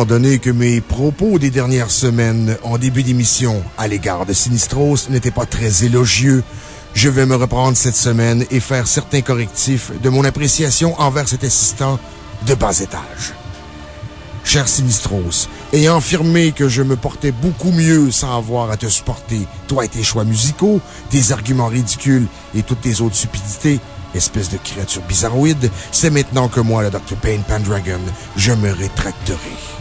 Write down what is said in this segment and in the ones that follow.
Étant donné que mes propos des dernières semaines en début d'émission à l'égard de Sinistros n'étaient pas très élogieux, je vais me reprendre cette semaine et faire certains correctifs de mon appréciation envers cet assistant de bas étage. Cher Sinistros, ayant affirmé que je me portais beaucoup mieux sans avoir à te supporter, toi et tes choix musicaux, tes arguments ridicules et toutes tes autres stupidités, espèce de créature bizarroïde, c'est maintenant que moi, le Dr. Payne Pendragon, je me rétracterai.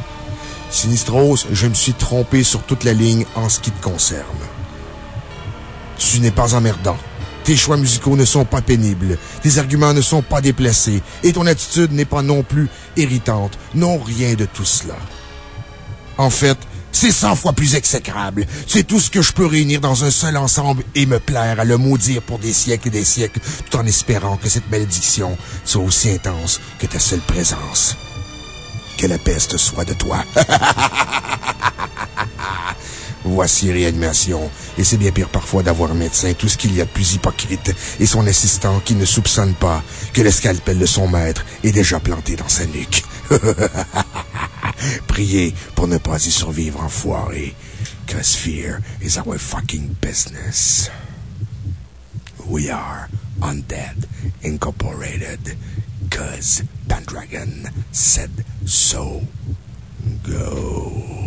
Sinistros, je me suis trompé sur toute la ligne en ce qui te concerne. Tu n'es pas emmerdant. Tes choix musicaux ne sont pas pénibles, tes arguments ne sont pas déplacés, et ton attitude n'est pas non plus irritante. Non, rien de tout cela. En fait, c'est cent fois plus exécrable. C'est tout ce que je peux réunir dans un seul ensemble et me plaire à le maudire pour des siècles et des siècles, tout en espérant que cette malédiction soit aussi intense que ta seule présence. Que la peste soit de toi. Voici réanimation. Et c'est bien pire parfois d'avoir un médecin, tout ce qu'il y a de plus hypocrite, et son assistant qui ne soupçonne pas que le scalpel de son maître est déjà planté dans sa nuque. Priez pour ne pas y survivre, enfoiré. Cause fear is our fucking business. We are Undead Incorporated. Cause Pendragon said so. Go.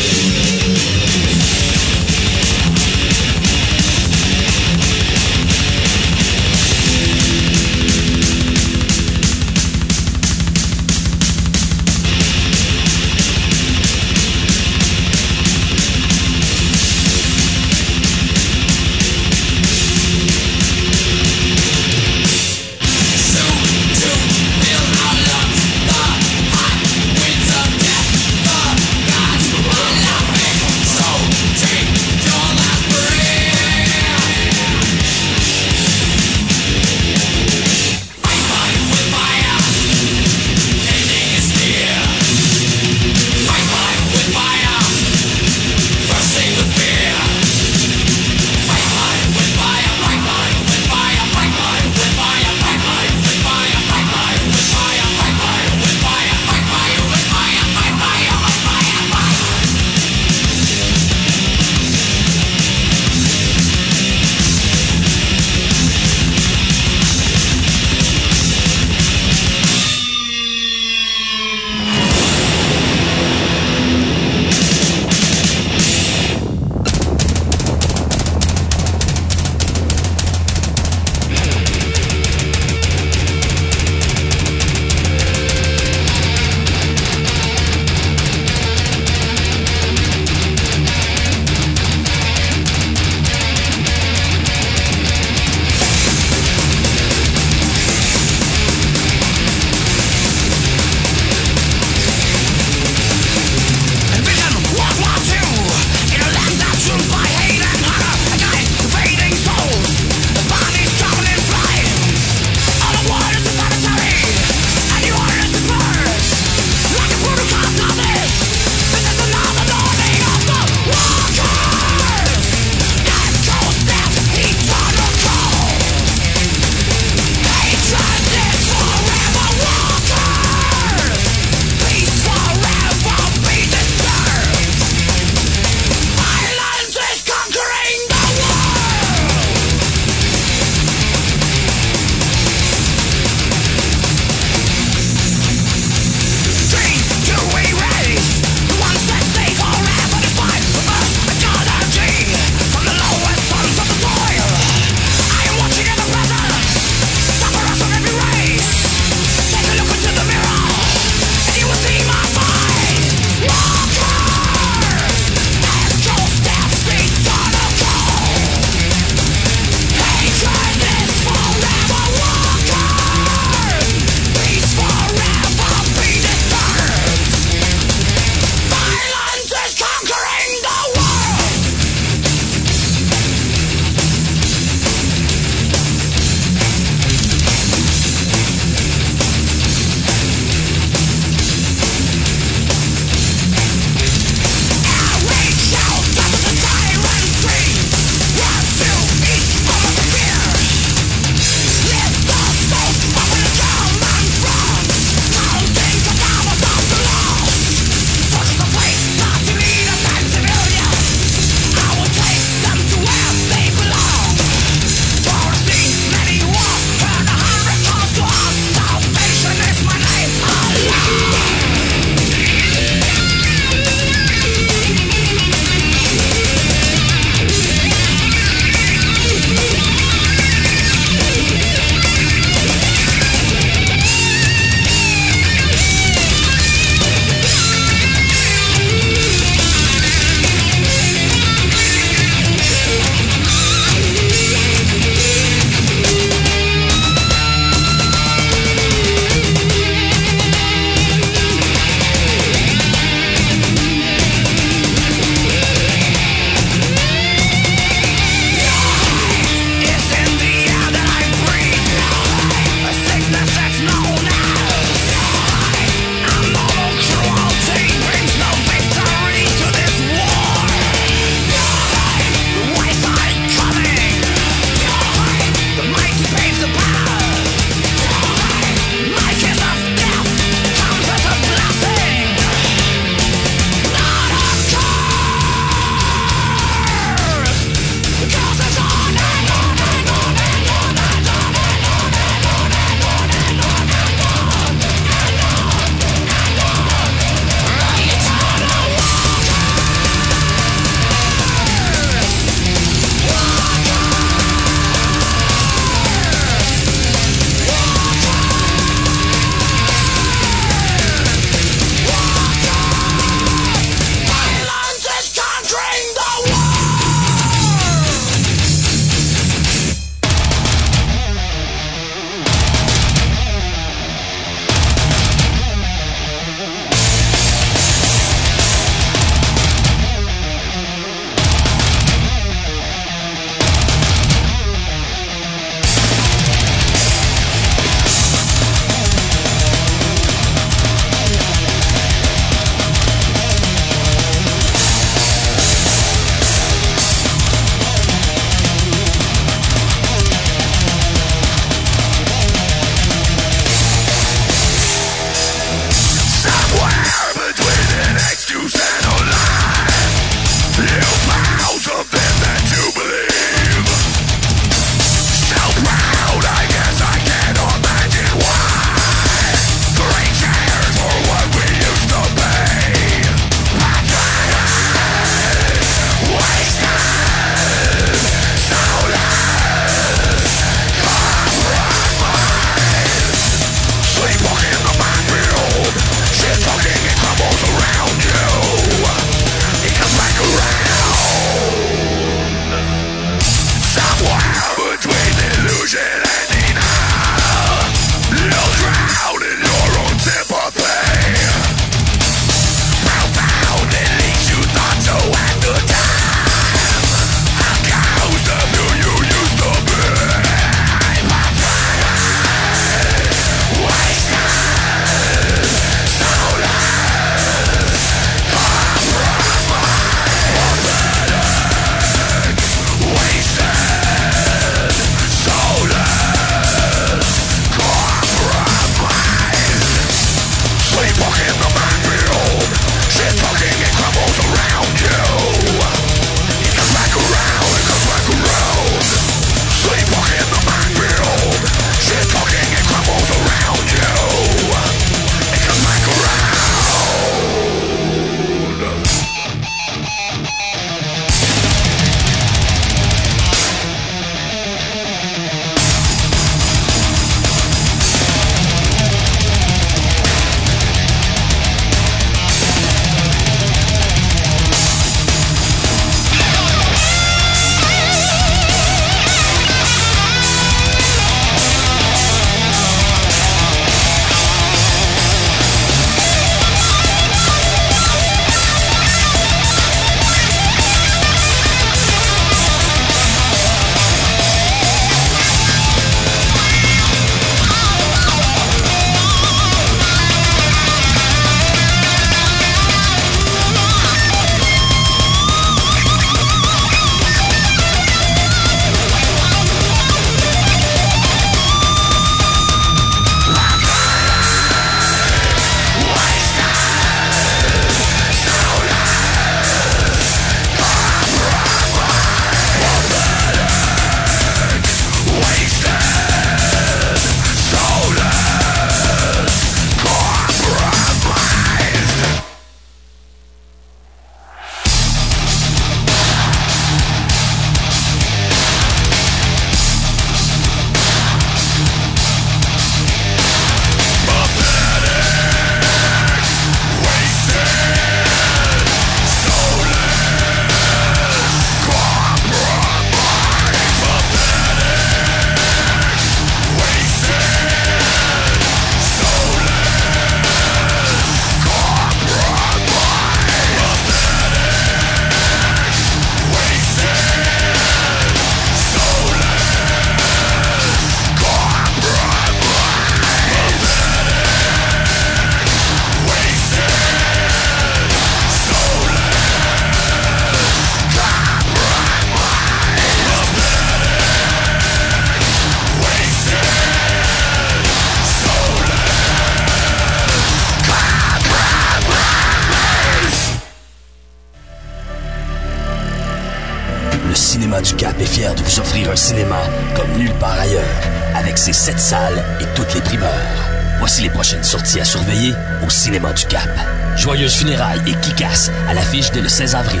16 avril.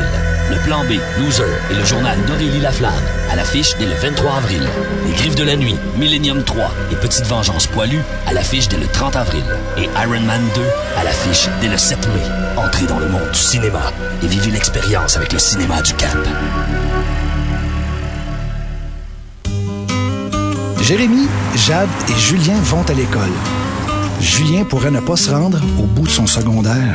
Le plan B, Loser et le journal d'Aurélie Laflamme à l'affiche dès le 23 avril. Les Griffes de la Nuit, Millennium 3 et Petite Vengeance Poilue à l'affiche dès le 30 avril. Et Iron Man 2 à l'affiche dès le 7 mai. Entrez dans le monde du cinéma et vivez l'expérience avec le cinéma du Cap. Jérémy, Jade et Julien vont à l'école. Julien pourrait ne pas se rendre au bout de son secondaire.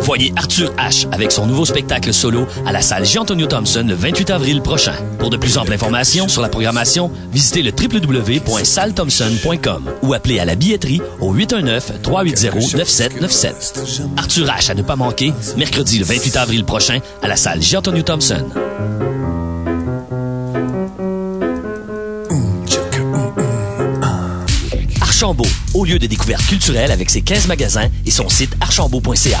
Voyez Arthur H. avec son nouveau spectacle solo à la salle Jean-Antonio Thompson le 28 avril prochain. Pour de plus amples informations sur la programmation, visitez le www.salthompson.com ou appelez à la billetterie au 819-380-9797. Arthur H. à ne pas manquer, mercredi le 28 avril prochain à la salle Jean-Antonio Thompson. Archambault, au lieu de découverte culturelle avec ses 15 magasins et son site archambault.ca.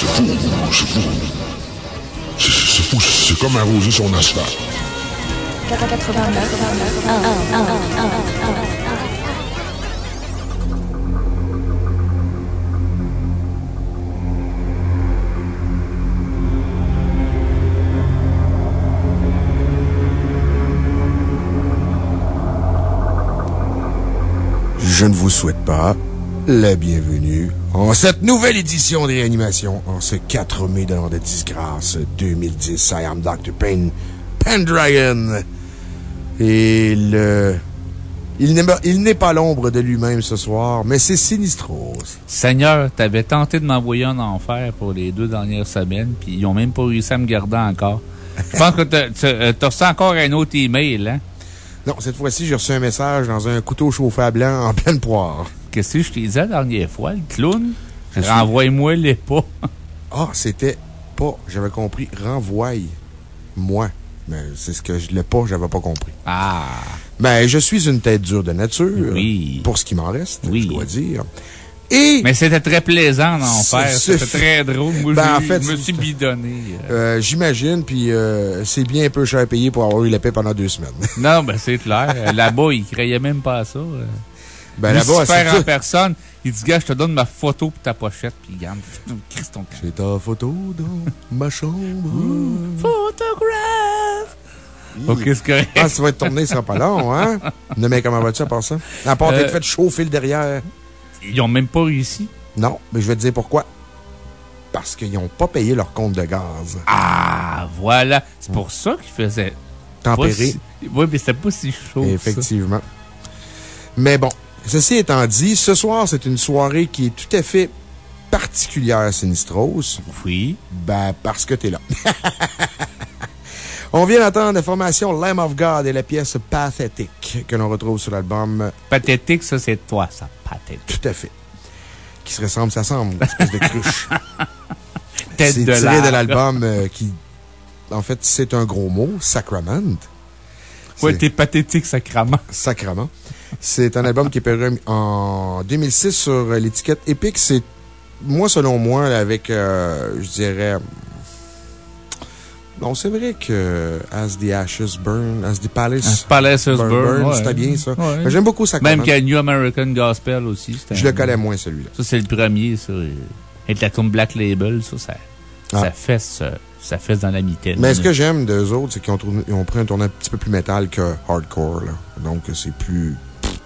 C'est fou, c'est fou. C'est fou, c'est comme arroser son asphalte. Je ne vous souhaite pas la bienvenue en cette nouvelle édition des réanimations, en ce 4 mai de l'an de disgrâce 2010. I am Dr. Payne Pendragon. Et le. Il n'est pas- l'ombre de lui-même ce soir, mais c'est Sinistros. Seigneur, t'avais tenté de m'envoyer en enfer pour les deux dernières semaines, puis ils ont même pas réussi à me garder encore. Je pense que t'as- euh, t'as reçu encore un autre email, hein? Non, cette fois-ci, j'ai reçu un message dans un couteau chauffé à blanc en pleine poire. Qu'est-ce que je t'ai dit la dernière fois, le clown? Renvoie-moi les pas. Ah, c'était pas. J'avais compris. Renvoie-moi. Mais c'est ce que je l'ai pas, j'avais pas compris. Ah. Ben, je suis une tête dure de nature. Oui. Pour ce qui m'en reste, Oui. je dois dire. Et. Mais c'était très plaisant en enfer. Ce- ce- C'était très drôle. Moi, Ben, en fait, je me suis bidonné. euh. euh, J'imagine, puis euh, c'est bien un peu cher payé pour avoir eu la paix pendant deux semaines. Non, ben c'est clair. Là-bas, ils croyaient même pas à ça. Ben, là-bas, c'est en personne. Il dit, gars, je te donne ma photo pour ta pochette, puis garde, Christ ton J'ai ta photo dans ma chambre. Photographe! Ok, c'est correct. Ah, ça va être tourné, ça sera pas long, hein? Non, mais comment vas-tu à part ça? À part Euh, t'être fait chauffer le derrière. Ils ont même pas réussi. Non, mais je vais te dire pourquoi. Parce qu'ils n'ont pas payé leur compte de gaz. Ah, voilà. C'est pour ça qu'ils faisaient. Tempéré. si- Oui, mais c'était pas si chaud. ça. Effectivement. Mais bon, ceci étant dit, ce soir, c'est une soirée qui est tout à fait particulière à Sinistros. Oui. Ben, parce que t'es là. On vient d'entendre la formation Lamb of God et la pièce Pathétique que l'on retrouve sur l'album Pathétique, ça, c'est toi, ça. Pathétique. Tout à fait. Qui se ressemble, ça semble, une espèce de cruche. Tête C'est tiré de l'album euh, qui, en fait, c'est un gros mot, Sacrament. Ouais, t'es pathétique, sacrament. Sacrement. C'est un album qui est paru en 2006 sur l'étiquette Epic. C'est, moi, selon moi, avec, euh, je dirais. Non, c'est vrai que As the Ashes Burn, As the Palace. As Palace Burn, ouais. c'était bien ça. Ouais. J'aime beaucoup Sacrament. Même qu'il y a New American Gospel aussi. Je un- le connais moins, celui-là. Ça, c'est le premier, ça. Avec la tombe Black Label, ça, ça, Ah. ça fesse, euh, ça fesse dans la mitaine. Mais ce que j'aime d'eux autres, c'est qu'ils ont, ont pris un tournant un petit peu plus métal que hardcore, là. Donc, c'est plus.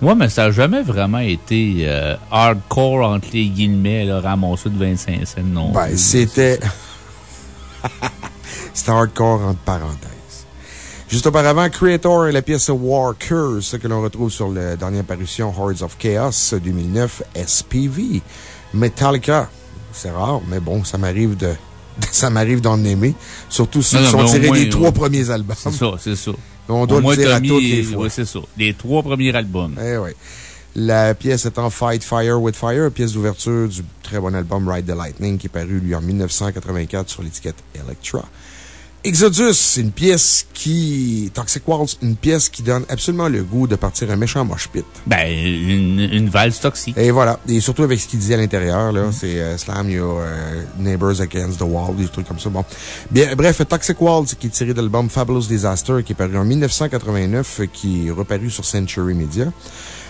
Ouais, mais ça n'a jamais vraiment été euh, hardcore entre les guillemets, là, ramassé de 25 cents non Ben, c'était. c'était hardcore entre parenthèses. Juste auparavant, Creator et la pièce War Curse, que l'on retrouve sur la dernière parution Hordes of Chaos 2009 SPV. Metallica, c'est rare, mais bon, ça m'arrive de. Ça m'arrive d'en aimer. Surtout ceux qui sont tirés des trois premiers albums. C'est ça, c'est ça. On doit le dire à toutes les fois. Oui, c'est ça. Les trois premiers albums. Eh oui. La pièce étant Fight Fire with Fire, pièce d'ouverture du très bon album Ride the Lightning qui est paru, lui, en 1984 sur l'étiquette Electra. Exodus, une pièce qui, Toxic Waltz, une pièce qui donne absolument le goût de partir un méchant mosh pit. Ben, une, une valse toxique. Et voilà. Et surtout avec ce qu'il disait à l'intérieur, là. C'est euh, Slam, il y a euh, Neighbors Against the Wall, des trucs comme ça. Bon. Bien, bref, Toxic Waltz, qui est tiré de l'album Fabulous Disaster, qui est paru en 1989, qui est reparu sur Century Media.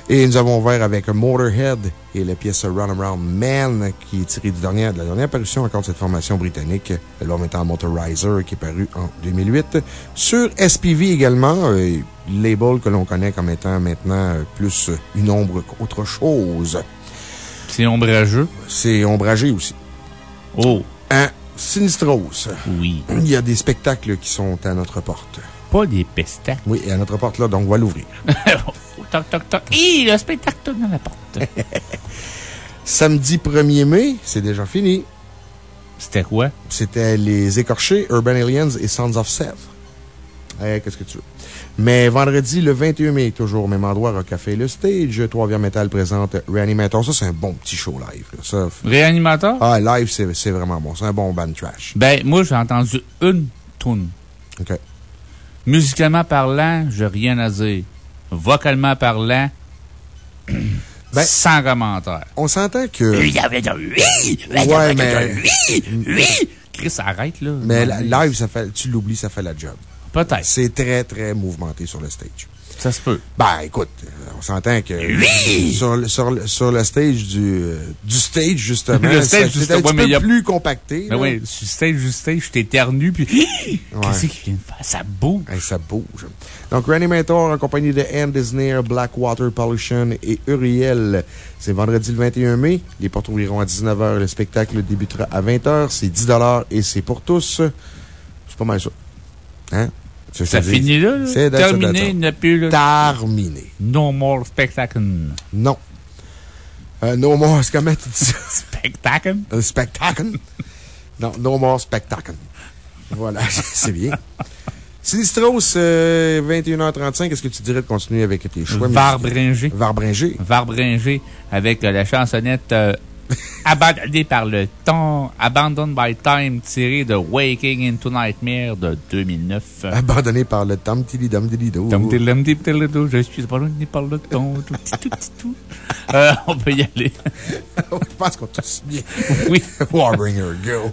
Et nous avons ouvert avec Motorhead et la pièce Run Around Man, qui est tirée de la dernière parution encore de cette formation britannique. L'album étant Motorizer, qui est paru en 2008. Sur SPV également, euh, label que l'on connaît comme étant maintenant plus une ombre qu'autre chose. C'est ombrageux? C'est ombragé aussi. Oh! Un Sinistros. Oui. Il y a des spectacles qui sont à notre porte. Pas des pestacles. Oui, à notre porte là, donc on va l'ouvrir. toc, toc, toc. Hi, le spectacle dans la porte. Samedi 1er mai, c'est déjà fini. C'était quoi? C'était Les Écorchés, Urban Aliens et Sons of Seth. Eh, qu'est-ce que tu veux? Mais vendredi, le 21 mai, toujours au même endroit, Rock Café Le Stage, Trois-Rivières Metal présente Reanimator. Ça, c'est un bon petit show live. Ça, Réanimateur? Ah, live, c'est vraiment bon. C'est un bon band trash. Ben, moi, j'ai entendu une tune. OK. Musicalement parlant, j'ai rien à dire. Vocalement parlant, Ben, sans commentaire. On s'entend que. Oui, Ouais, mais. oui. Chris, arrête, là. Mais live, ça fait, tu l'oublies, ça fait la job. Peut-être. C'est très, très mouvementé sur le stage. Ça se peut. Ben, écoute, euh, on s'entend que. Sur, le- sur, le- sur le stage du, euh, du stage, justement. Le stage, c'est un justement, petit mais peu a- plus compacté. Ben oui, sur stage, sur stage, je t'éternue, puis. Qu'est-ce qu'il vient de faire? Ça bouge. Hey, ça bouge. Donc, Reanimator en compagnie de Anne Disney, Blackwater Pollution et Uriel. C'est vendredi le 21 mai. Les portes ouvriront à 19h. Le spectacle débutera à 20h. C'est 10 et c'est pour tous. C'est pas mal ça. Hein? Ça finit là? C'est Terminé, il it. n'y a plus, là. Terminé. No more spectacle. Non. Euh, no more, comment tu dis ça? Spectacle? Un spectacle? non, no more spectacle. Voilà, c'est bien. Sinistros, euh, 21h35, est-ce que tu dirais de continuer avec tes choix? Varbringer. Varbringer. Varbringer avec euh, la chansonnette Abandonnée par le temps, Abandoned by Time, tirée de Waking into Nightmare de 2009. Abandonné par le tam tili dam Je suis abandonné par le temps. Tout, tout, tout, tout. Euh, on peut y aller. Je pense qu'on tous bien. Oui. Warbringer, go.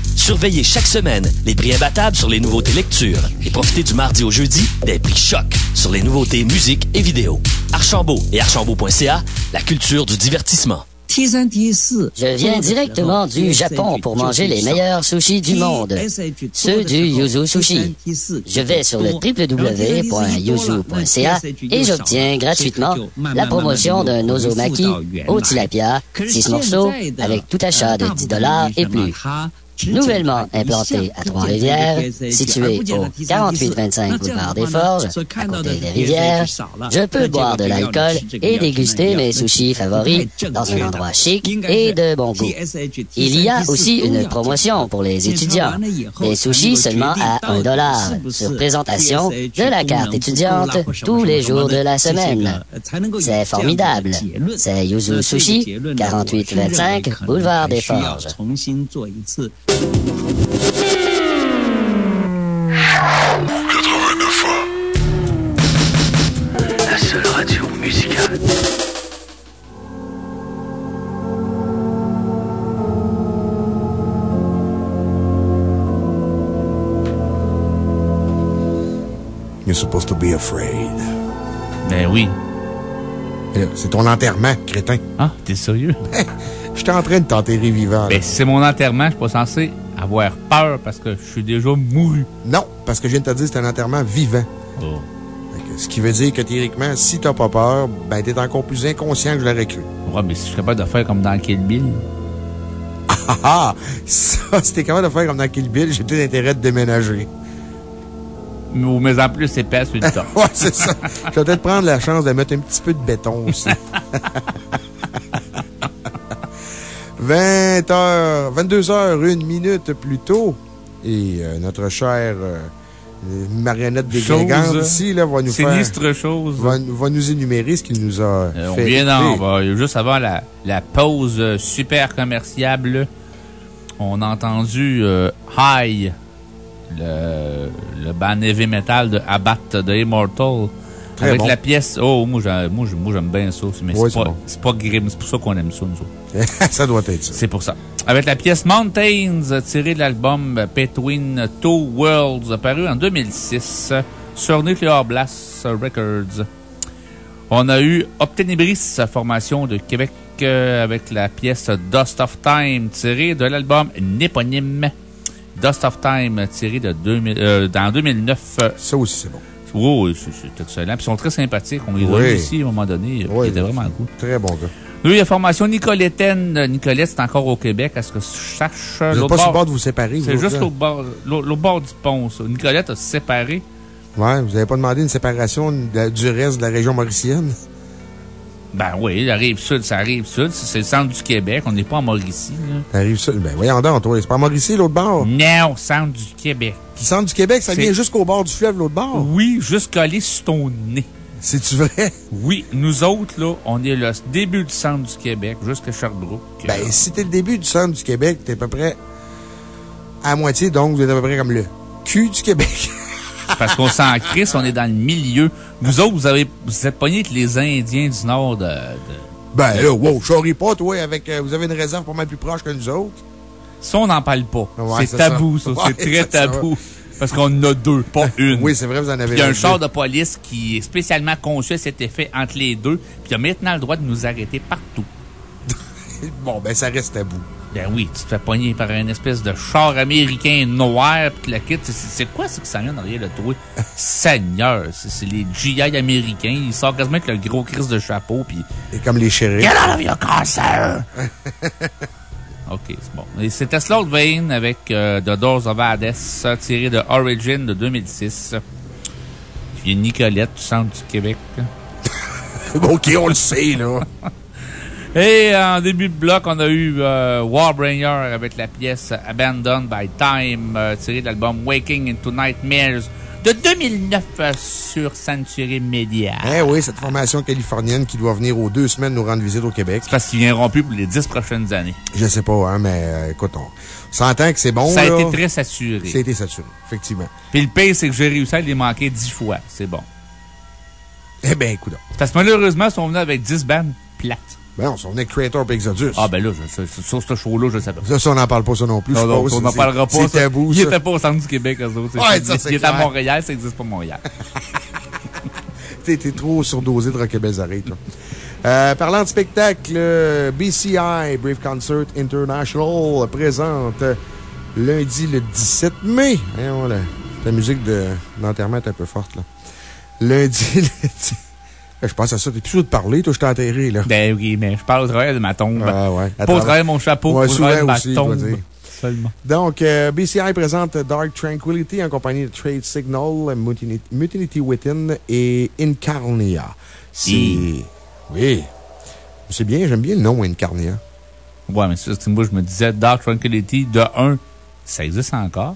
Surveillez chaque semaine les prix imbattables sur les nouveautés lecture et profitez du mardi au jeudi des prix choc sur les nouveautés musique et vidéo. Archambault et archambault.ca, la culture du divertissement. Je viens directement du Japon pour manger les meilleurs sushis du monde, ceux du Yuzu Sushi. Je vais sur le www.yuzu.ca et j'obtiens gratuitement la promotion d'un ozomaki au tilapia, 6 morceaux, avec tout achat de 10 dollars et plus. Nouvellement implanté à Trois-Rivières, situé au 4825 boulevard des Forges, à côté des rivières, je peux boire de l'alcool et déguster mes sushis favoris dans un endroit chic et de bon goût. Il y a aussi une promotion pour les étudiants. Des sushis seulement à 1 dollar sur présentation de la carte étudiante tous les jours de la semaine. C'est formidable. C'est Yuzu Sushi, 4825 boulevard des Forges. La seule radio musicale. You're supposed to be afraid. Ben oui. Là, C'est ton enterrement, crétin. Ah, t'es sérieux? J'étais en train de t'enterrer vivant. Ben, si c'est mon enterrement, je suis pas censé avoir peur parce que je suis déjà mouru. Non, parce que je viens de te dire, c'est un enterrement vivant. Oh. Que Ce qui veut dire que théoriquement, si t'as pas peur, ben t'es encore plus inconscient que je l'aurais cru. Ouais, mais si je suis capable de faire comme dans Kill Bill. Ah ah! Ça, si t'es capable de faire comme dans Kill Bill, j'ai peut-être intérêt de déménager. Ou mais en plus épaisse sur le temps. Ouais, c'est ça. Je vais peut-être prendre la chance de mettre un petit peu de béton aussi. 20 h 22 h une minute plus tôt. Et euh, notre chère euh, marionnette dégrégante Chose. ici, là, va nous faire. Sinistre chose. Va, va nous énumérer ce qu'il nous a Euh, on fait. vient d'en, juste avant la, la pause super commerciable, on a entendu High, le, le band heavy metal de Abat de Immortal. Très avec bon. la pièce. Oh, moi, j'ai- moi, j'ai- moi, j'aime bien ça. Mais c'est pas, bon. pas grim. C'est pour ça qu'on aime ça, nous autres. ça doit être ça. C'est pour ça. Avec la pièce Mountains, tirée de l'album Between Two Worlds, paru en 2006 euh, sur Nuclear Blast Records. On a eu Obtenebris, formation de Québec, euh, avec la pièce Dust of Time, tirée de l'album Néponyme. Dust of Time, tiré de 2000, euh, dans 2009. Ça aussi, c'est bon. Oui, oui, c'est excellent. Puis ils sont très sympathiques. On les a Oui. vus ici à un moment donné. Oui, Ils étaient vraiment cool. Très bon gars. Nous, il y a formation Nicolettaine. Nicolette, c'est encore au Québec. Est-ce que je sache? Vous n'êtes pas sur le bord de vous séparer, C'est juste l'autre bord, l'autre bord du pont, ça. Nicolette a séparé. Ouais, vous n'avez pas demandé une séparation de- du reste de la région mauricienne? Ben oui, la rive sud, ça rive sud. C'est le centre du Québec. On n'est pas en Mauricie, là. La rive sud. Ben, voyons donc, toi. C'est pas Mauricie, l'autre bord? Non, centre du Québec. Puis centre du Québec, ça vient jusqu'au bord du fleuve, l'autre bord? Oui, juste collé sur ton nez. C'est-tu vrai? Oui, nous autres, là, on est le début du centre du Québec jusqu'à Sherbrooke. Ben, si t'es le début du centre du Québec, t'es à peu près à moitié, donc vous êtes à peu près comme le cul du Québec. Parce qu'on s'en crisse, on est dans le milieu. Vous autres, vous avez, vous êtes pognés avec les Indiens du Nord de, de- Ben là, wow, je pas, toi, avec, euh, vous avez une réserve pas mal plus proche que nous autres. Ça, on n'en parle pas. Ouais, c'est tabou, ça. ça. Ouais, c'est très ça. tabou. Parce qu'on en a deux, pas une. Oui, c'est vrai, vous en avez Il y a un char de police qui est spécialement conçu à cet effet entre les deux, puis il a maintenant le droit de nous arrêter partout. Bon, ben, ça reste tabou. Ben oui, tu te fais pogner par un espèce de char américain noir, puis la kit, c'est- quoi ça que ça vient derrière le toit? Seigneur, c'est les GI américains, ils sortent quasiment avec le gros crise de chapeau, puis Et comme les shérifs. Get out of your car, sir! OK, c'est bon. Et C'était Slow Vein avec euh, The Doors of Hades, tiré de Origin de 2006. Puis il y a Nicolette du centre du Québec. OK, on le sait, là. Et en début de bloc, on a eu euh, Warbringer avec la pièce Abandoned by Time, euh, tirée de l'album Waking into Nightmares de 2009 euh, sur Sanctuary Media. Eh oui, cette formation californienne qui doit venir aux deux semaines nous rendre visite au Québec. Parce qu'ils viendront plus pour les dix prochaines années. Je sais pas, hein, mais écoute, on s'entend que c'est bon, Ça a là. été très saturé. Ça a été saturé, effectivement. Puis le pire, c'est que j'ai réussi à les manquer dix fois. C'est bon. Eh ben, écoute. Parce que malheureusement, ils sont venus avec 10 bandes plates. Ben non, on est Creator et Exodus. Ah, ben là, je, je- sur ce show-là, je sais pas. Ça, ça, on n'en parle pas, ça non plus. Non, non, on n'en parlera pas. C'est tabou, Il était pas au centre du Québec, eux autres. Ouais, Il- ça, c'est Il est à. Montréal, ça existe pas à Montréal. T'es trop surdosé de Roquebezaré, toi. Euh, parlant de spectacle, euh, BCI, Brave Concert International, présente euh, lundi le 17 mai. Voyons, la, la musique de- d'enterrement est un peu forte, là. Lundi le 10 Je pense à ça. T'es plus sûr de parler, toi, je t'ai enterré, là. Ben oui, mais je parle au travers de ma tombe. Ah, ouais. Pas au travers- de mon chapeau, Ouais, au travers de ma aussi, tombe. Seulement. Donc, euh, BCI présente Dark Tranquility en compagnie de Trade Signal, Mutinity, Mutinity Within et Incarnia. C'est. Et- Oui. C'est bien, j'aime bien le nom Incarnia. Ouais, mais ça, c'est moi, je me disais, Dark Tranquility, de un, ça existe encore.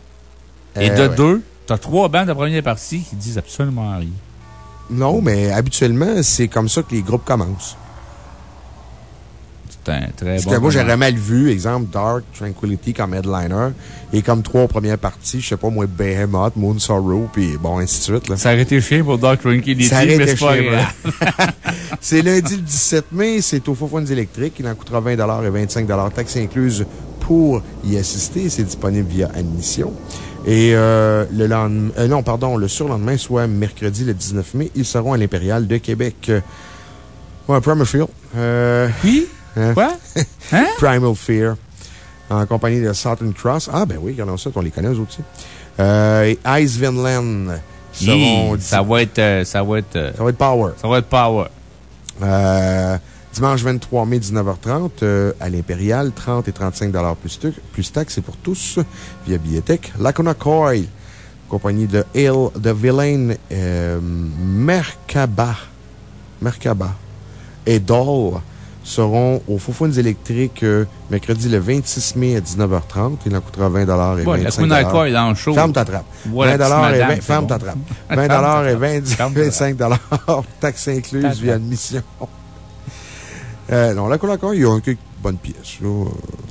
Et Euh, de ouais. deux, t'as trois bandes de première partie qui disent absolument rien. Non, mais habituellement, c'est comme ça que les groupes commencent. C'est un très bon. que moi, j'aurais mal vu, exemple, Dark Tranquility comme headliner et comme trois premières parties, je sais pas, moi, Behemoth, Moon Sorrow, puis bon, ainsi de suite, là. Ça aurait été chiant pour Dark Tranquility, Ça mais c'est pas grave. C'est lundi le 17 mai, c'est au Faux électrique. Il en coûtera 20 et 25 taxes incluses pour y assister. C'est disponible via admission. Et euh, le lendemain, euh, non, pardon, le surlendemain, soit mercredi le 19 mai, ils seront à l'Impérial de Québec. Euh, Ouais, Primal Fear. Euh, Oui? hein? Quoi? Hein? Primal Fear. en compagnie de Southern Cross. Ah, ben oui, regardons ça, on les connaît, eux aussi. Euh, et Ice Vinland ça va être, ça va être, ça va être Power. ça va être power. Euh, dimanche 23 mai, 19h30, euh, à l'Impérial, 30 et 35 plus, plus taxes, c'est pour tous, via Billetech. Lacuna Coil, compagnie de Hill, de Villain, euh, Merkaba, Merkaba et Doll seront aux Faufounes électriques euh, mercredi le 26 mai à 19h30. Il en coûtera 20 et Ouais, 25 Lacuna Coil dans le show. Ferme ta trappe. Voilà, 20 petite et madame, 20, c'est ferme bon. ta trappe. 20 Ferme ta et trappe. 20 Ferme ta 25 taxes incluses via admission. Euh, non, la Colacor, il y a quelques bonnes pièces, là.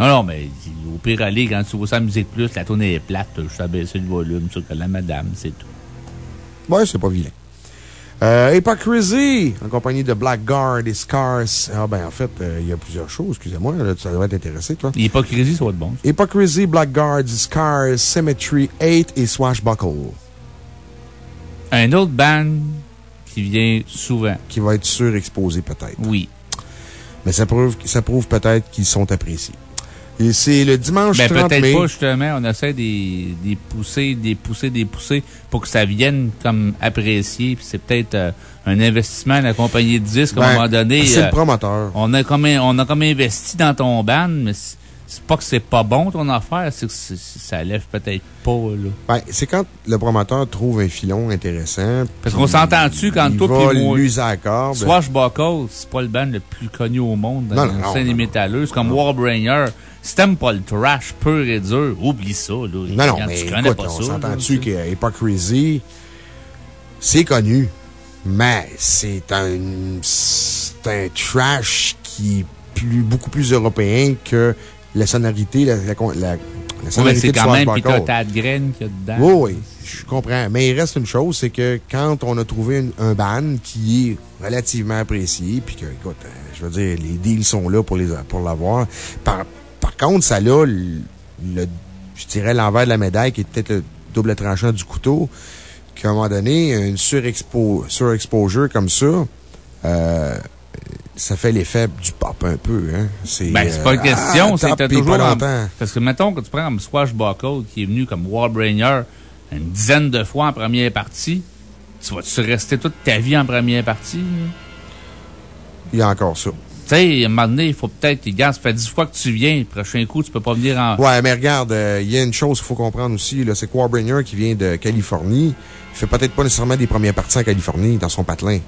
Non, non, mais au pire, aller, quand tu vois ça à Musique Plus, la tournée est plate, je sais baisser le volume sur que la madame, c'est tout. Ouais, c'est pas vilain. Euh, Hypocrisy, en compagnie de Blackguard et Scars. Ah, ben, en fait, euh, il y a plusieurs choses, excusez-moi, là, ça devrait t'intéresser, toi. L'hypocrisie, ça va être bon. ça. Hypocrisy, Blackguard, Scars, Symmetry 8 et Swashbuckle, Un autre band qui vient souvent. qui va être surexposé peut-être. Oui. Mais ça prouve, ça prouve peut-être qu'ils sont appréciés. Et c'est le dimanche Ben, 30 peut-être mai. pas, justement. On essaie des, des pousser, des pousser, des pousser pour que ça vienne comme apprécié. Puis c'est peut-être euh, un investissement à la compagnie de disques à un Ben, moment donné. C'est euh, le promoteur. on a comme, on a comme investi dans ton band, mais c'est pas que c'est pas bon ton affaire, c'est que ça lève peut-être pas, là. Ben, c'est quand le promoteur trouve un filon intéressant. Parce qu'on s'entend-tu quand il toi pis moi- à corde? Swashbuckle, c'est pas le band le plus connu au monde dans non, scène des. C'est comme Warbringer. Si t'aimes pas le trash pur et dur, oublie ça, là. Non, non, mais écoute, on s'entend-tu tu sais. que Hypocrisy, c'est connu, mais c'est un, c'est un trash qui est plus, beaucoup plus européen que la sonorité, la, la, la, sonorité c'est de quand même, t'as Swashbuckle. Tad Graine qu'il y a dedans. Oui, oui, je comprends. Mais il reste une chose, c'est que quand on a trouvé une- un band qui est relativement apprécié, puis que, écoute, euh, je veux dire, les deals sont là pour les pour l'avoir. Par, par contre, ça a le, le- je dirais, l'envers de la médaille, qui est peut-être le double tranchant du couteau, qu'à un moment donné, une surexpo, surexposure comme ça, euh, ça fait l'effet du pop un peu, hein. C'est, Ben, c'est pas une euh, question, ah, c'est que toujours. Parce que, mettons que tu prends comme Swashbuckle, qui est venu comme Warbringer une dizaine de fois en première partie, tu vas-tu rester toute ta vie en première partie? Il y a encore ça. Tu sais, à un moment donné, il faut peut-être, gars, ça fait dix fois que tu viens, le prochain coup, tu peux pas venir en. Ouais, mais regarde, euh, il y a une chose qu'il faut comprendre aussi, là, c'est que Warbringer qui vient de Californie, il fait peut-être pas nécessairement des premières parties en Californie dans son patelin.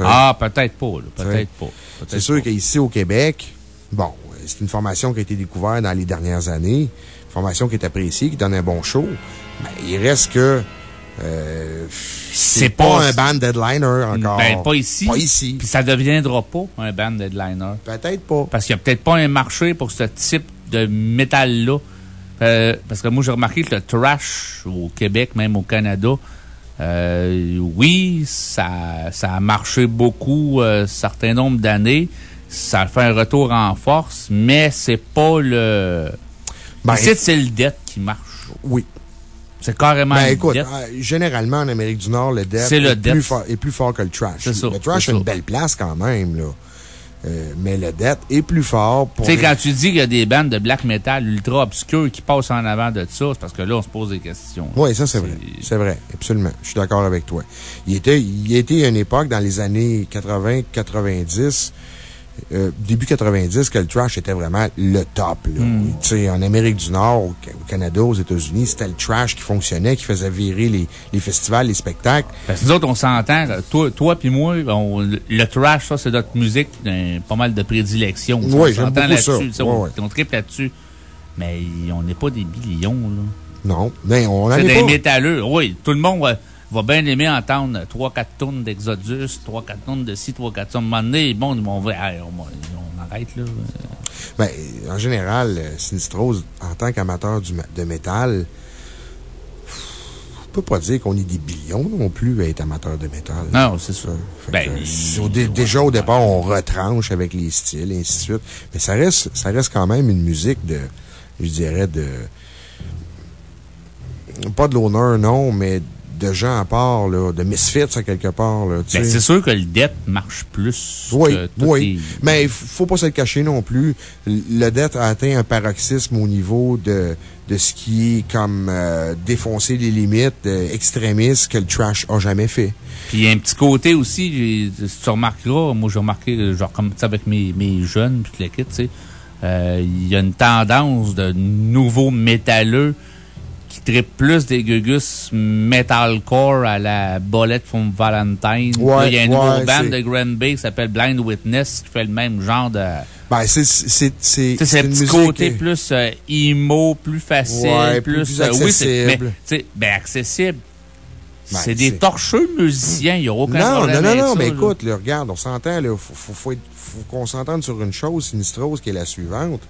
Ah, peut-être pas, Peut-être pas. C'est sûr qu'ici au Québec, bon, c'est une formation qui a été découverte dans les dernières années, une formation qui est appréciée, qui donne un bon show, mais il reste que, euh, c'est pas, pas- un band deadliner encore. Ben, pas ici. Pas ici. Puis ça deviendra pas un band headliner. Peut-être pas. Parce qu'il n'y a peut-être pas un marché pour ce type de métal-là. Euh, parce que moi, j'ai remarqué que le trash au Québec, même au Canada, euh, oui, ça, ça a marché beaucoup un certain nombre d'années. Ça fait un retour en force, mais c'est pas le. Ben, c'est le dette qui marche. Oui. C'est carrément Ben, le écoute, dette. euh, généralement, en Amérique du Nord, le le est, plus fort, est plus fort que le trash. C'est ça, Le trash a une belle place quand même, là. Euh, mais le death est plus fort pour. Tu sais, quand tu dis qu'il y a des bandes de black metal ultra obscures qui passent en avant de ça, c'est parce que là, on se pose des questions. Oui, ça, c'est vrai. C'est vrai. Absolument. Je suis d'accord avec toi. Il était, il était une époque dans les années 80, 90, euh, début 90, que le trash était vraiment le top, là. Hmm. Tu sais, en Amérique du Nord, au, Ca- au Canada, aux États-Unis, c'était le trash qui fonctionnait, qui faisait virer les, les festivals, les spectacles. Parce que nous autres, on s'entend, toi, toi puis moi, on- le trash, ça, c'est notre musique, d'un- pas mal de prédilection. Oui, j'aime beaucoup ça. là-dessus, Ouais, on, ouais. on tripe là-dessus. Mais on n'est pas des millions, là. Non. Mais on en C'est est des métalleux. Oui, tout le monde va, bien aimer entendre 3-4 tonnes d'Exodus, 3-4 tonnes de ci, 3-4 tonnes. À un moment donné, bon, ils vont dire, Hey, on, on arrête, là. Ben, en général, euh, Sinistrose, en tant qu'amateur de métal, on peut pas dire qu'on est des billions non plus à être amateur de métal. Non, c'est ça. Fait Ben, que, il- c'est au dé- déjà, au départ, on retranche avec les styles, et ainsi de suite. Mais ça reste, ça reste quand même une musique de, je dirais, de, pas de l'honneur, non, mais de gens à part, là, de misfits à quelque part. Ben, c'est sûr que le death marche plus. Oui, oui. Mais il faut pas se le cacher non plus. Le death a atteint un paroxysme au niveau de, de ce qui est comme euh, défoncer les limites euh, extrémistes que le trash a jamais fait. Puis il y a un petit côté aussi, si tu remarqueras, moi j'ai remarqué, genre comme avec mes, mes jeunes, puis le kit, tu sais, euh, il y a une tendance de nouveaux métalleux plus des gugus metalcore à la bolette from Valentine. il y a un nouveau band de Grand Bay qui s'appelle Blind Witness qui fait le même genre de. Ben, c'est, c'est, c'est, c'est un petit côté plus euh, emo, plus facile, plus, oui, mais, ben, accessible. Ben, c'est des torcheux musiciens, il n'y a aucun non, problème. Non, non, non, mais écoute, regarde, on s'entend, il faut, faut, faut, faut qu'on s'entende sur une chose, Sinistrose, qui est la suivante.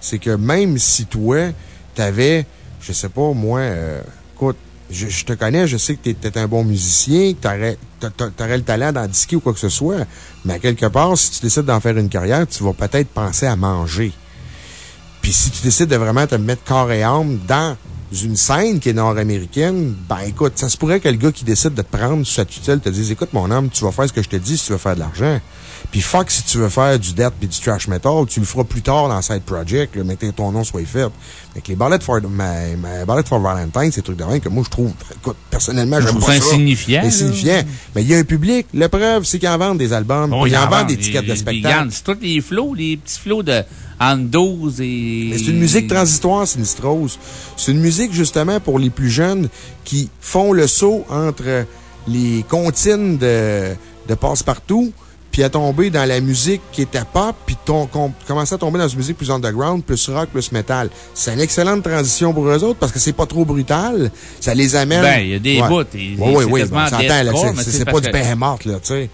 C'est que même si toi, t'avais je sais pas, moi, euh, écoute, je, te connais, je sais que tu es, un bon musicien, que tu aurais le talent d'en disquer ou quoi que ce soit, mais à quelque part, si tu décides d'en faire une carrière, tu vas peut-être penser à manger. Puis si tu décides de vraiment te mettre corps et âme dans une scène qui est nord-américaine, ben écoute, ça se pourrait que le gars qui décide de prendre sa tutelle te dise, écoute, mon homme, tu vas faire ce que je te dis si tu veux faire de l'argent. Puis fuck, si tu veux faire du death puis du trash metal, tu le feras plus tard dans Side Project, là, mais que ton nom soit fait. Fait que les Ballets for, for Valentine, c'est des trucs de rien que moi, je trouve, écoute, personnellement, j'aime pas ça. insignifiant. Insignifiant. Mais il y a un public. La preuve, c'est qu'ils en vendent des albums. ils en, vendent des tickets de spectacle. C'est tous les flots, les petits flots de, en 12 et... Mais c'est une musique transitoire, Sinistrose. C'est une musique, justement, pour les plus jeunes qui font le saut entre les comptines de, de passe-partout puis à tomber dans la musique qui était pop, puis commencer à tomber dans une musique plus underground, plus rock, plus metal. C'est une excellente transition pour eux autres parce que c'est pas trop brutal. Ça les amène. Ben, il y a des bouts. Oui, oui, oui. C'est pas du behemoth, là, tu sais.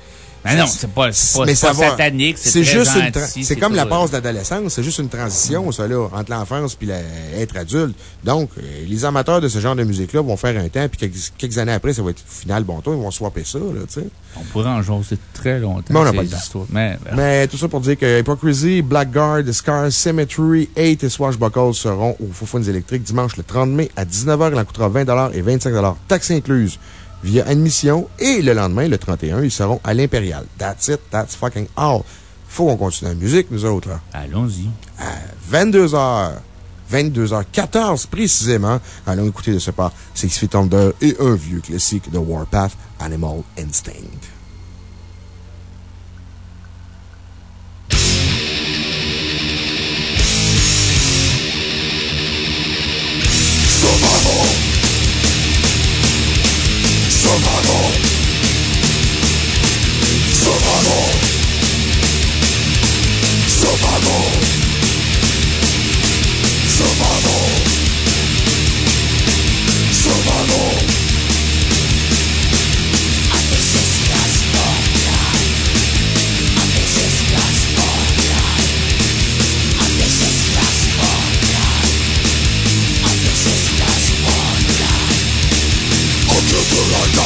Mais non, c'est pas, pas, satanique, c'est juste C'est comme la passe d'adolescence, c'est juste une transition, ça, là, entre l'enfance et être adulte. Donc, euh, les amateurs de ce genre de musique-là vont faire un temps, puis quelques, années après, ça va être final bon temps, ils vont swapper ça, là, tu sais. On pourrait en jaser très longtemps. Mais on n'a pas le temps. Mais, mais, tout ça pour dire que Hypocrisy, Blackguard, Scar, Symmetry, 8 et Swashbuckles seront au Foufounes électriques dimanche le 30 mai à 19h. Il en coûtera 20 et 25 taxes incluses via admission. Et le lendemain, le 31, ils seront à l'Impérial. That's it. That's fucking all. Faut qu'on continue la musique, nous autres, là. Allons-y. À 22h. 22h14 précisément. Allons écouter de ce pas Six Feet Under et un vieux classique de Warpath, Animal Instinct. like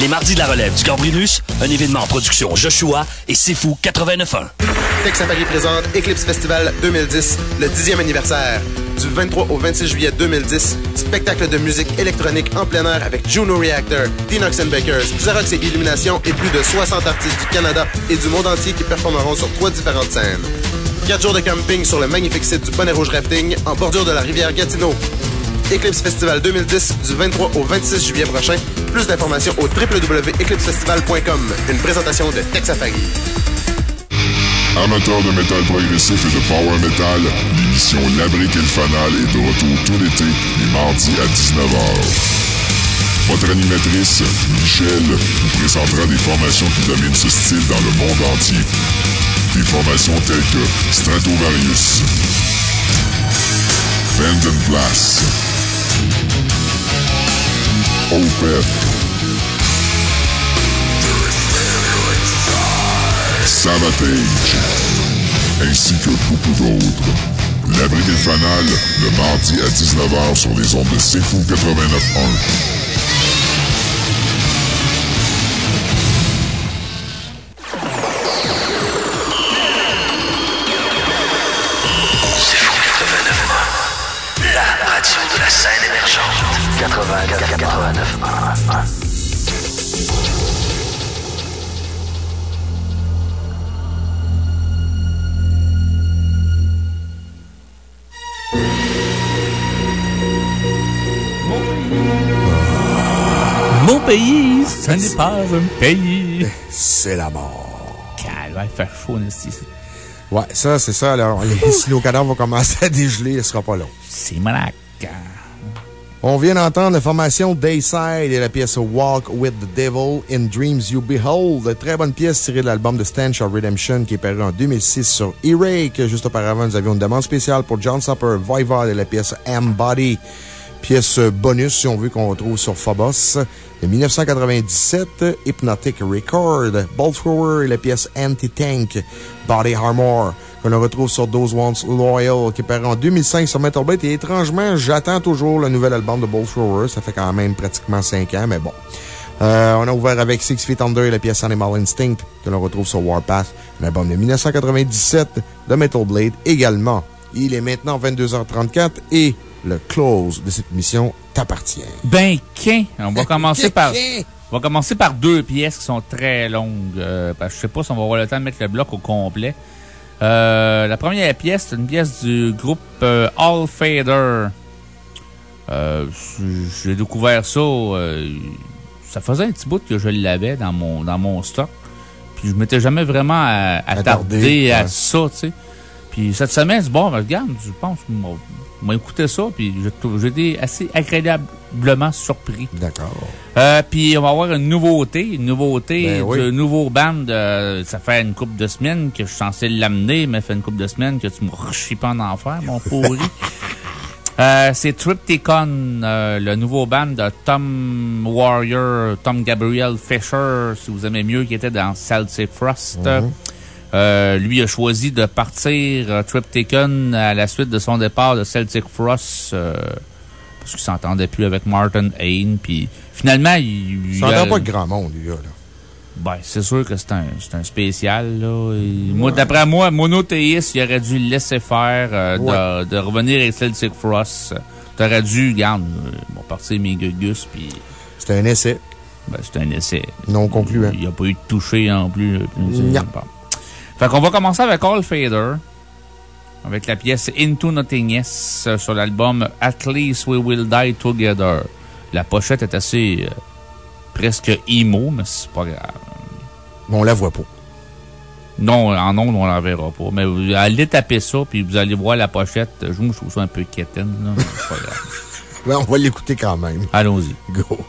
Les mardis de la relève du Gambrinus, un événement en production Joshua et Sifu 89.1. Tex Paris présente Eclipse Festival 2010, le 10e anniversaire. Du 23 au 26 juillet 2010, spectacle de musique électronique en plein air avec Juno Reactor, Dinox Bakers, Xerox et Illumination et plus de 60 artistes du Canada et du monde entier qui performeront sur trois différentes scènes. 4 jours de camping sur le magnifique site du Bonnet Rouge Rafting en bordure de la rivière Gatineau. Eclipse Festival 2010 du 23 au 26 juillet prochain. Plus d'informations au www.eclipsefestival.com. Une présentation de Texafari. Amateurs de métal progressif et de power metal, l'émission La Brique et le Fanal est de retour tout l'été, les mardis à 19h. Votre animatrice, Michel, vous présentera des formations qui dominent ce style dans le monde entier. Des formations telles que Stratovarius, Vandenplas, Opeth, Savatage, ainsi que beaucoup d'autres. La Brique et le mardi à 19h sur les ondes de CFU 89.1. scène émergente. 84 89 Mon pays, ce n'est pas un pays. C'est la mort. Calme, va faire chaud, ici. Ouais, ça, c'est ça. Alors, les, si nos cadavres vont commencer à dégeler, ce sera pas long. C'est malac. On vient d'entendre la formation Dayside et la pièce Walk with the Devil in Dreams You Behold. Très bonne pièce tirée de l'album de Stench of Redemption qui est paru en 2006 sur E-Rake. Juste auparavant, nous avions une demande spéciale pour John Supper, Voivod et la pièce M-Body. Pièce bonus, si on veut, qu'on retrouve sur Phobos. De 1997, Hypnotic Record, Bolt Thrower et la pièce Anti-Tank, Body Armor, qu'on retrouve sur Those Once Loyal, qui paru en 2005 sur Metal Blade. Et étrangement, j'attends toujours le nouvel album de Bolt Thrower. Ça fait quand même pratiquement 5 ans, mais bon. Euh, on a ouvert avec Six Feet Under et la pièce Animal Instinct, que l'on retrouve sur Warpath, l'album de 1997 de Metal Blade également. Il est maintenant 22h34 et le close de cette mission t'appartient. Ben, qu'un. On va commencer par. On va commencer par deux pièces qui sont très longues. euh, parce que je sais pas si on va avoir le temps de mettre le bloc au complet. Euh, la première pièce, c'est une pièce du groupe euh, All Fader. Euh, J'ai découvert ça. ça faisait un petit bout que je l'avais dans mon, dans mon stock. Puis je m'étais jamais vraiment attardé Attardé, à ouais. ça, tu sais. Puis cette semaine, je dis, bon, ben, regarde, je pense, m'a écouté ça, puis j'ai été assez agréablement surpris. D'accord. Euh, puis on va avoir une nouveauté, une nouveauté Ben oui. de nouveau band. euh, ça fait une couple de semaines que je suis censé l'amener, mais ça fait une couple de semaines que tu me rechies pas en enfer, mon pourri. Euh, c'est Triptychon, euh, le nouveau band de Tom Warrior, Tom Gabriel Fisher, si vous aimez mieux, qui était dans Celtic Frost. Euh, lui a choisi de partir euh, Triptychon à la suite de son départ de Celtic Frost. euh, parce qu'il s'entendait plus avec Martin Hain. Puis finalement, il. il n'entend pas de grand monde, lui, là. Ben, c'est sûr que c'est un, c'est un spécial, là. Moi, d'après moi, monothéiste, il aurait dû laisser faire, de, de revenir avec Celtic Frost. T'aurais dû, regarde, bon, partir mes gugus, puis. C'était un essai. Ben, c'est un essai. Non concluant. Il n'y a pas eu de toucher non plus. Fait qu'on va commencer avec All Fader, avec la pièce Into Nothingness euh, sur l'album At Least We Will Die Together. La pochette est assez euh, presque emo, mais c'est pas grave. Mais on la voit pas. Non, en ondes, on la verra pas. Mais vous allez taper ça, puis vous allez voir la pochette. Je je trouve ça un peu quétaine, là, c'est pas grave. Ouais, on va l'écouter quand même. Allons-y. Go.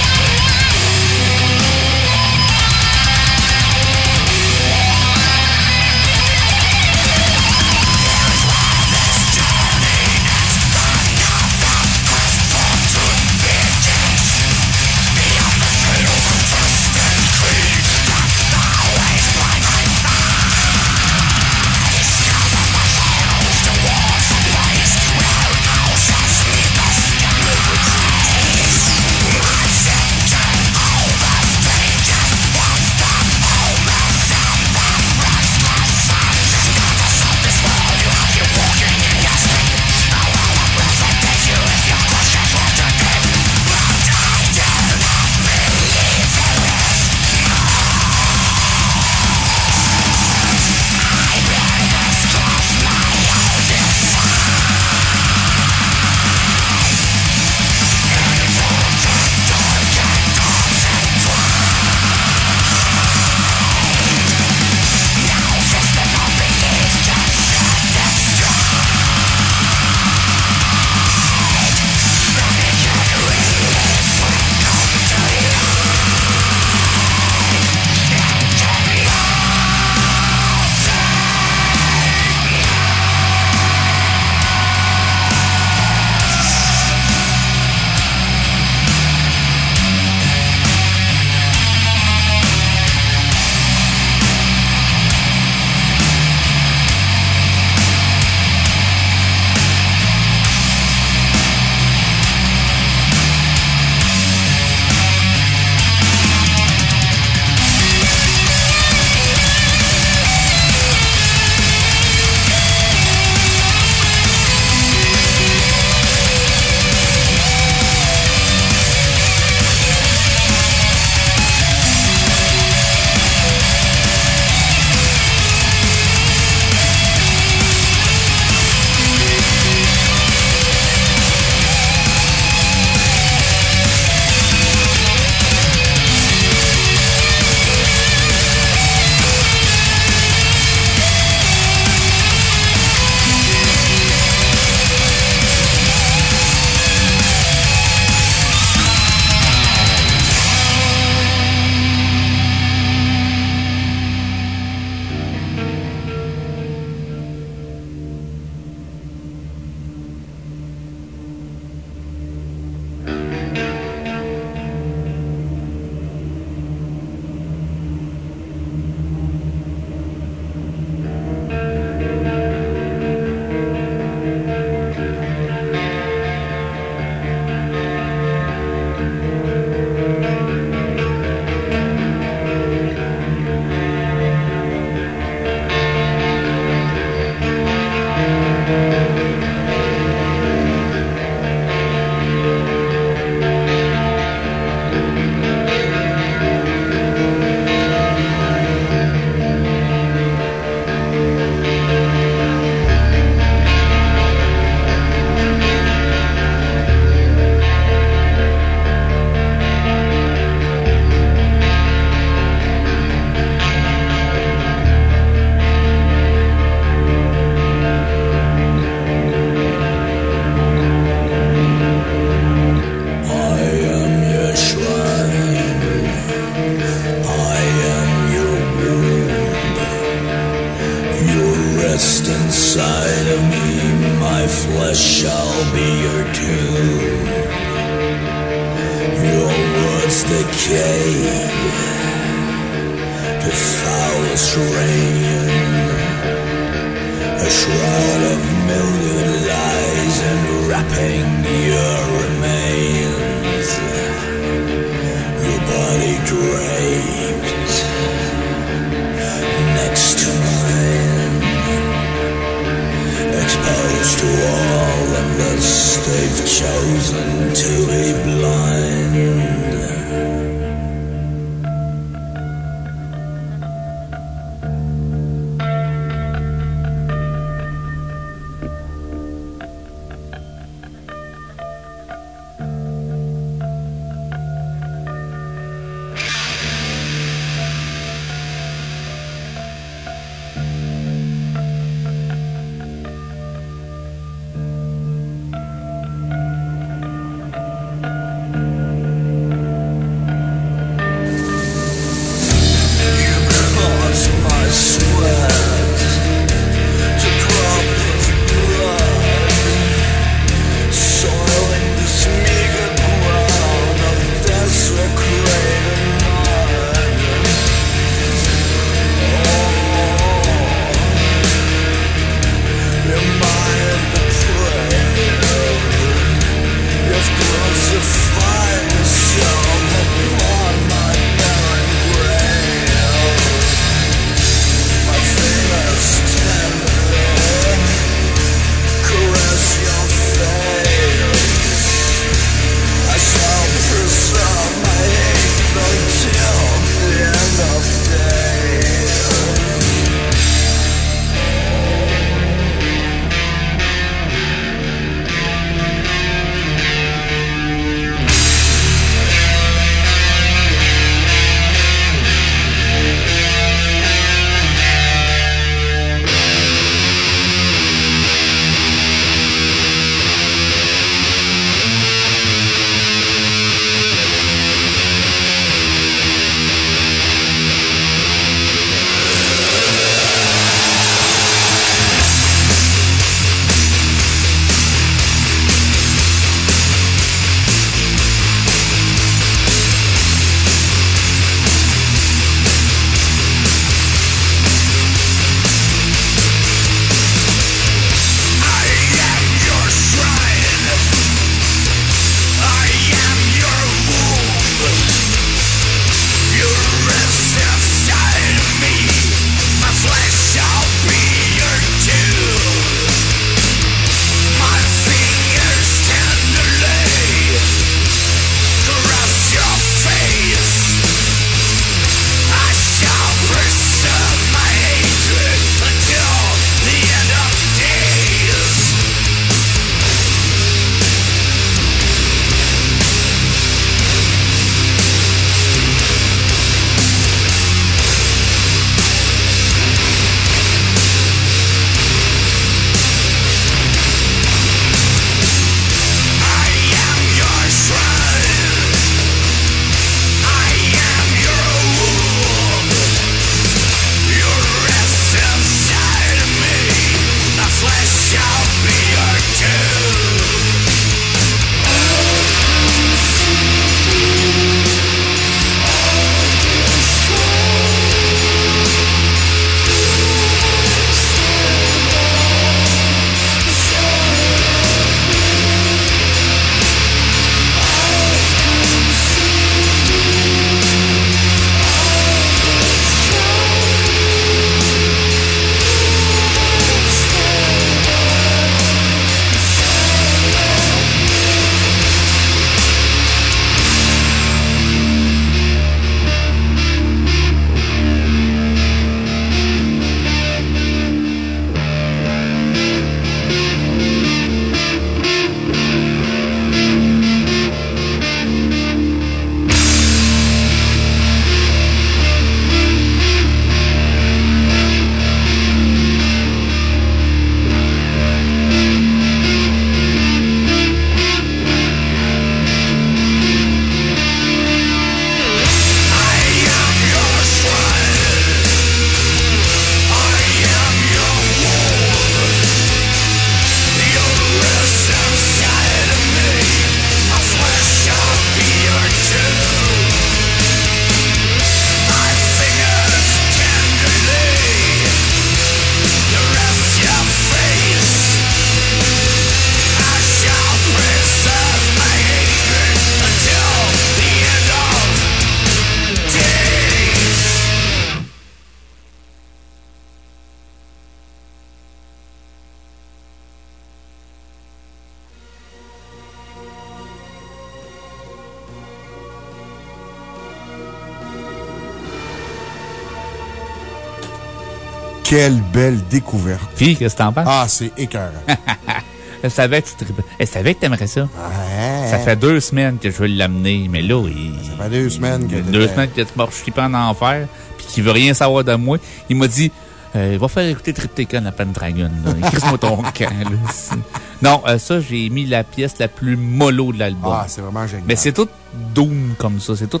Quelle belle découverte. Puis, qu'est-ce que t'en penses? Ah, c'est écœurant. Elle savait que tu Elle savait que t'aimerais ça. Ouais. Ça fait deux semaines que je veux l'amener, mais là, il. Ça fait deux semaines que. Deux semaines que tu m'as chippé en enfer, puis qu'il veut rien savoir de moi. Il m'a dit, euh, va faire écouter Triptychon à Pendragon, là. Écris-moi ton camp, là. Non, euh, ça, j'ai mis la pièce la plus mollo de l'album. Ah, c'est vraiment génial. Mais c'est tout doom comme ça. C'est tout.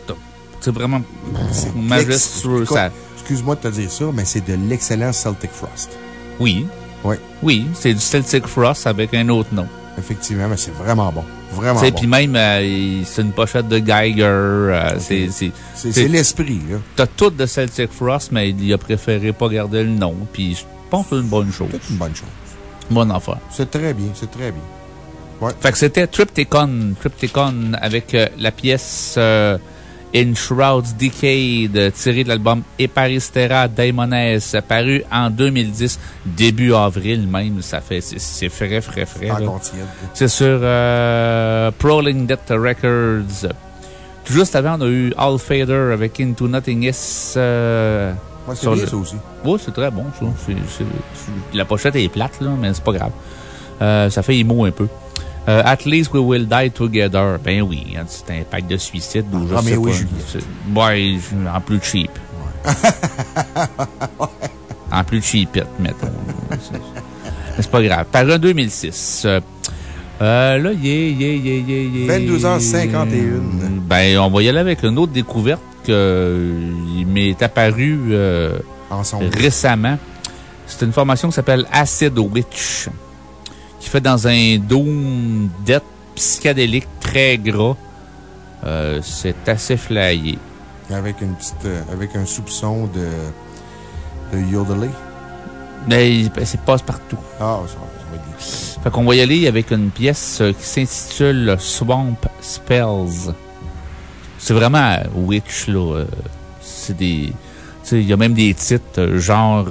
C'est vraiment majestueux. Ça... Excuse-moi de te dire ça, mais c'est de l'excellent Celtic Frost. Oui. Oui. Oui, c'est du Celtic Frost avec un autre nom. Effectivement, mais c'est vraiment bon. Vraiment bon. Puis même, euh, c'est une pochette de Geiger. Euh, c'est C'est l'esprit, là. T'as tout de Celtic Frost, mais il a préféré pas garder le nom. Puis je pense que c'est une bonne chose. C'est une bonne chose. Bonne affaire. C'est très bien, c'est très bien. Ouais. Fait que c'était Triptychon. Triptychon avec euh, la pièce In Shrouds Decade, tiré de l'album Eparistera Daimones, paru en 2010, début avril même. Ça fait, c'est frais, frais, frais. C'est sur euh, Prowling Death Records. Tout juste avant, on a eu All Fader avec Into Nothingness. Euh, ouais, c'est bien ça aussi. Oui, c'est très bon, ça. la pochette est plate, là, mais c'est pas grave. Euh, ça fait émo un peu. Euh, At least we will die together. Ben oui, hein, c'est un pack de suicide ou je ah, sais mais pas. oui. Ouais, en plus cheap. en plus cheapette, mettons. c'est pas grave. Par un 2006. Euh, là, yeah, yeah, yeah, yeah, yeah. 22h51. Ben, on va y aller avec une autre découverte qui m'est apparue euh, récemment. C'est une formation qui s'appelle Acid Witch qui fait dans un doom death psychédélique très gras. Euh, c'est assez flyé. Avec une petite, euh, avec un soupçon de, de. Mais c'est passe partout. Ah, ça, va être. Fait qu'on va y aller avec une pièce euh, qui s'intitule Swamp Spells. C'est vraiment Witch, là. C'est des. Il y a même des titres genre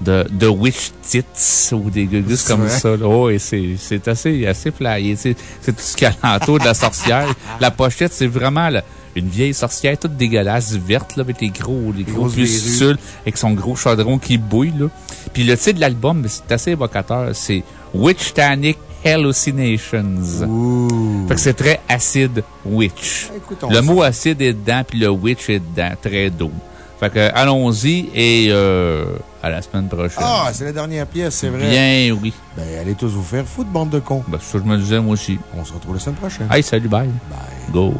de, de witch tits ou des gugus comme ça. Oh, et c'est assez, assez flyé. C'est tout ce qu'il y a l'entour de la sorcière. la pochette, c'est vraiment une vieille sorcière toute dégueulasse, verte, là, avec les gros, les gros pustules, avec son gros chaudron qui bouille, là. Puis le titre de l'album, c'est assez évocateur. C'est Witch Tanic Hallucinations. Fait que c'est très acide witch. le mot acide est dedans, puis le witch est dedans. Très doux. Fait que, allons-y et euh, à la semaine prochaine. Ah, c'est la dernière pièce, c'est vrai. Bien, oui. Ben, allez tous vous faire foutre, bande de cons. Ben, ça, je me disais, moi aussi. On se retrouve la semaine prochaine. Hey, salut, bye. Bye. Go.